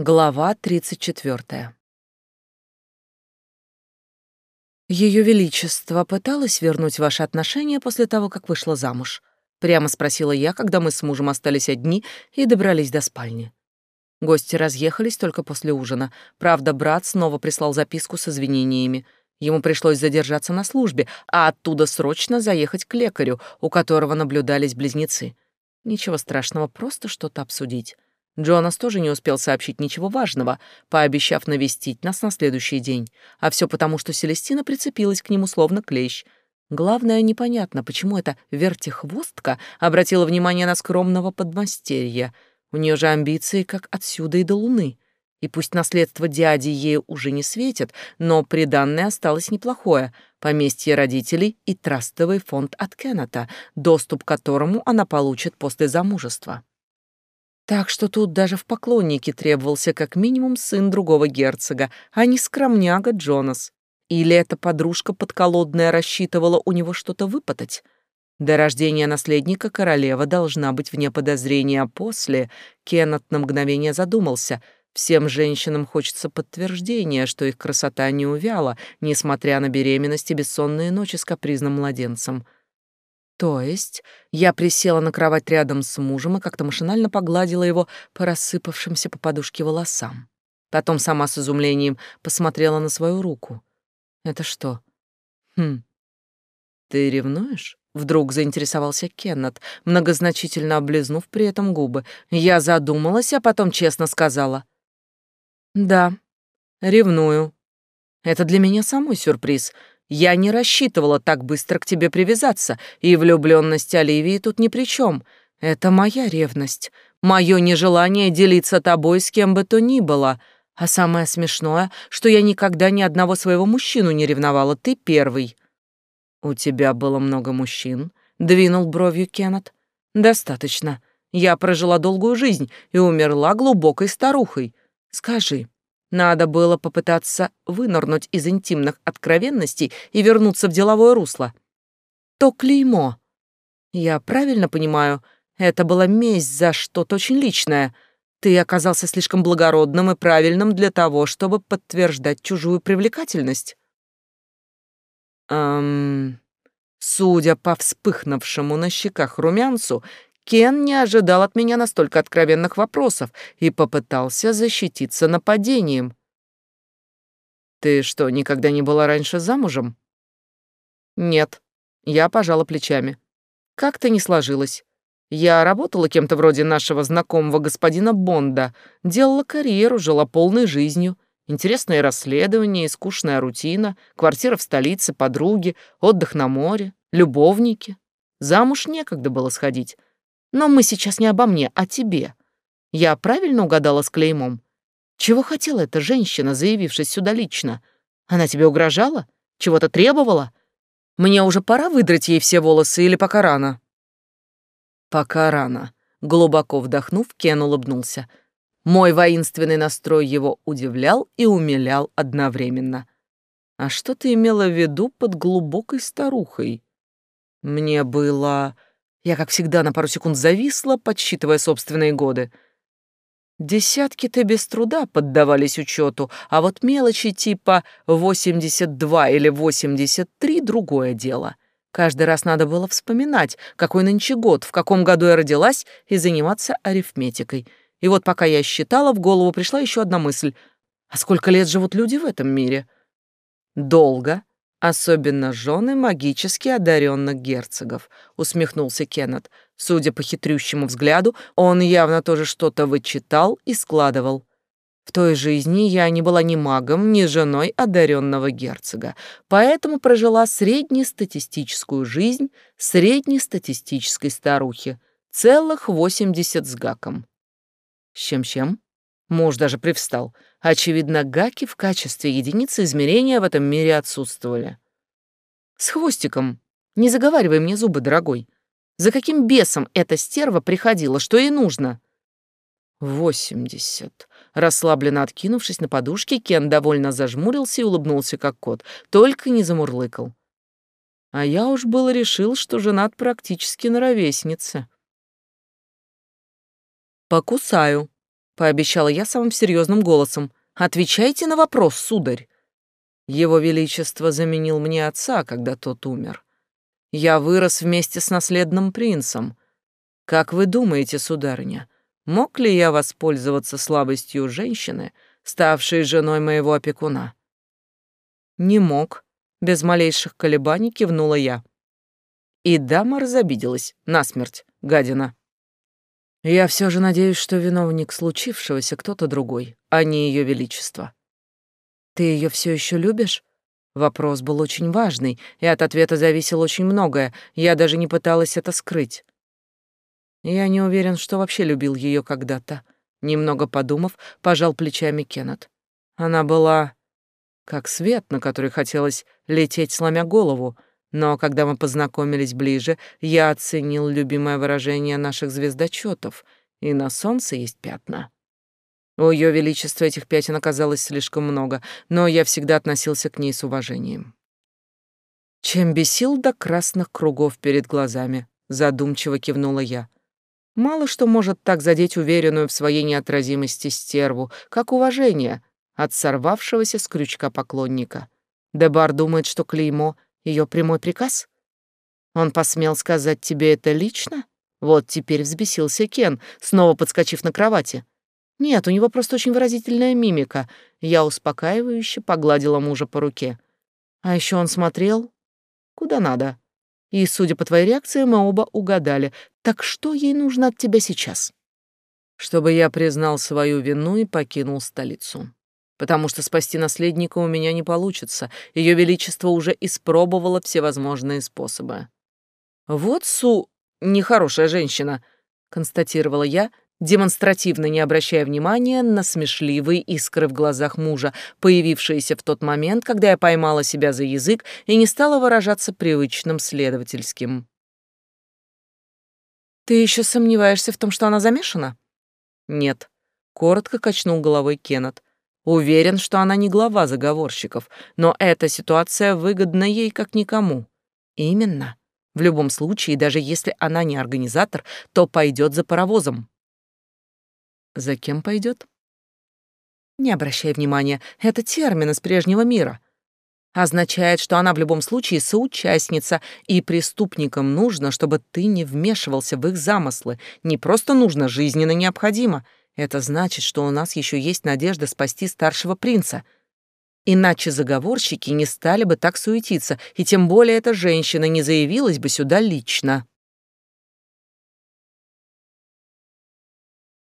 Глава 34. Ее Величество пыталось вернуть ваши отношения после того, как вышла замуж? Прямо спросила я, когда мы с мужем остались одни и добрались до спальни. Гости разъехались только после ужина. Правда, брат снова прислал записку с извинениями. Ему пришлось задержаться на службе, а оттуда срочно заехать к лекарю, у которого наблюдались близнецы. Ничего страшного, просто что-то обсудить. Джонас тоже не успел сообщить ничего важного, пообещав навестить нас на следующий день. А все потому, что Селестина прицепилась к нему словно клещ. Главное, непонятно, почему эта вертихвостка обратила внимание на скромного подмастерья. У нее же амбиции как отсюда и до луны. И пусть наследство дяди ей уже не светит, но приданное осталось неплохое — поместье родителей и трастовый фонд от Кеннета, доступ к которому она получит после замужества. Так что тут даже в поклоннике требовался как минимум сын другого герцога, а не скромняга Джонас. Или эта подружка подколодная рассчитывала у него что-то выпытать? До рождения наследника королева должна быть вне подозрения, а после Кеннет на мгновение задумался. Всем женщинам хочется подтверждения, что их красота не увяла, несмотря на беременность и бессонные ночи с капризным младенцем — то есть я присела на кровать рядом с мужем и как-то машинально погладила его по рассыпавшимся по подушке волосам. Потом сама с изумлением посмотрела на свою руку. Это что? Хм. Ты ревнуешь? Вдруг заинтересовался Кеннет, многозначительно облизнув при этом губы. Я задумалась, а потом честно сказала. Да, ревную. Это для меня самый сюрприз. Я не рассчитывала так быстро к тебе привязаться, и влюбленность Оливии тут ни при чем. Это моя ревность, мое нежелание делиться тобой с кем бы то ни было. А самое смешное, что я никогда ни одного своего мужчину не ревновала, ты первый». «У тебя было много мужчин?» — двинул бровью Кеннет. «Достаточно. Я прожила долгую жизнь и умерла глубокой старухой. Скажи, надо было попытаться вынырнуть из интимных откровенностей и вернуться в деловое русло. То клеймо. Я правильно понимаю, это была месть за что-то очень личное. Ты оказался слишком благородным и правильным для того, чтобы подтверждать чужую привлекательность. Эм... Судя по вспыхнувшему на щеках румянцу, Кен не ожидал от меня настолько откровенных вопросов и попытался защититься нападением. «Ты что, никогда не была раньше замужем?» «Нет», — я пожала плечами. «Как-то не сложилось. Я работала кем-то вроде нашего знакомого господина Бонда, делала карьеру, жила полной жизнью. Интересные расследования скучная рутина, квартира в столице, подруги, отдых на море, любовники. Замуж некогда было сходить. Но мы сейчас не обо мне, а тебе. Я правильно угадала с клеймом? Чего хотела эта женщина, заявившись сюда лично? Она тебе угрожала? Чего-то требовала? Мне уже пора выдрать ей все волосы или пока рано? Пока рано. Глубоко вдохнув, Кен улыбнулся. Мой воинственный настрой его удивлял и умилял одновременно. А что ты имела в виду под глубокой старухой? Мне было... Я, как всегда, на пару секунд зависла, подсчитывая собственные годы. Десятки-то без труда поддавались учету, а вот мелочи типа 82 или 83 — другое дело. Каждый раз надо было вспоминать, какой нынче год, в каком году я родилась, и заниматься арифметикой. И вот пока я считала, в голову пришла еще одна мысль. А сколько лет живут люди в этом мире? Долго, Особенно жены магически одаренных герцогов, усмехнулся Кеннет. Судя по хитрющему взгляду, он явно тоже что-то вычитал и складывал. В той жизни я не была ни магом, ни женой одаренного герцога, поэтому прожила среднестатистическую жизнь среднестатистической старухи, целых восемьдесят с гаком. С чем-чем? Муж даже привстал. Очевидно, гаки в качестве единицы измерения в этом мире отсутствовали. «С хвостиком. Не заговаривай мне зубы, дорогой. За каким бесом эта стерва приходила? Что ей нужно?» «Восемьдесят». Расслабленно откинувшись на подушке, Кен довольно зажмурился и улыбнулся, как кот, только не замурлыкал. А я уж было решил, что женат практически на ровеснице. «Покусаю», пообещала я самым серьезным голосом. Отвечайте на вопрос, сударь. Его Величество заменил мне отца, когда тот умер. Я вырос вместе с наследным принцем. Как вы думаете, сударыня, мог ли я воспользоваться слабостью женщины, ставшей женой моего опекуна? Не мог, без малейших колебаний кивнула я. И дама разобиделась насмерть, гадина. Я все же надеюсь, что виновник случившегося кто-то другой, а не ее величество. Ты ее все еще любишь? Вопрос был очень важный, и от ответа зависело очень многое. Я даже не пыталась это скрыть. Я не уверен, что вообще любил ее когда-то. Немного подумав, пожал плечами Кеннет. Она была как свет, на который хотелось лететь, сломя голову. Но когда мы познакомились ближе, я оценил любимое выражение наших звездочетов, и на солнце есть пятна. У Ее Величества этих пятен оказалось слишком много, но я всегда относился к ней с уважением. Чем бесил до красных кругов перед глазами, задумчиво кивнула я. Мало что может так задеть уверенную в своей неотразимости стерву, как уважение от сорвавшегося с крючка поклонника. Дебар думает, что клеймо — ее прямой приказ? Он посмел сказать тебе это лично? Вот теперь взбесился Кен, снова подскочив на кровати. Нет, у него просто очень выразительная мимика. Я успокаивающе погладила мужа по руке. А еще он смотрел куда надо. И, судя по твоей реакции, мы оба угадали. Так что ей нужно от тебя сейчас? Чтобы я признал свою вину и покинул столицу. Потому что спасти наследника у меня не получится. Ее величество уже испробовало всевозможные способы. Вот Су нехорошая женщина, констатировала я, демонстративно не обращая внимания на смешливые искры в глазах мужа, появившиеся в тот момент, когда я поймала себя за язык и не стала выражаться привычным следовательским. «Ты еще сомневаешься в том, что она замешана?» «Нет», — коротко качнул головой Кеннет. «Уверен, что она не глава заговорщиков, но эта ситуация выгодна ей как никому». «Именно. В любом случае, даже если она не организатор, то пойдет за паровозом». За кем пойдет? Не обращай внимания, это термин из прежнего мира. Означает, что она в любом случае соучастница, и преступникам нужно, чтобы ты не вмешивался в их замыслы. Не просто нужно, жизненно необходимо. Это значит, что у нас еще есть надежда спасти старшего принца. Иначе заговорщики не стали бы так суетиться, и тем более эта женщина не заявилась бы сюда лично.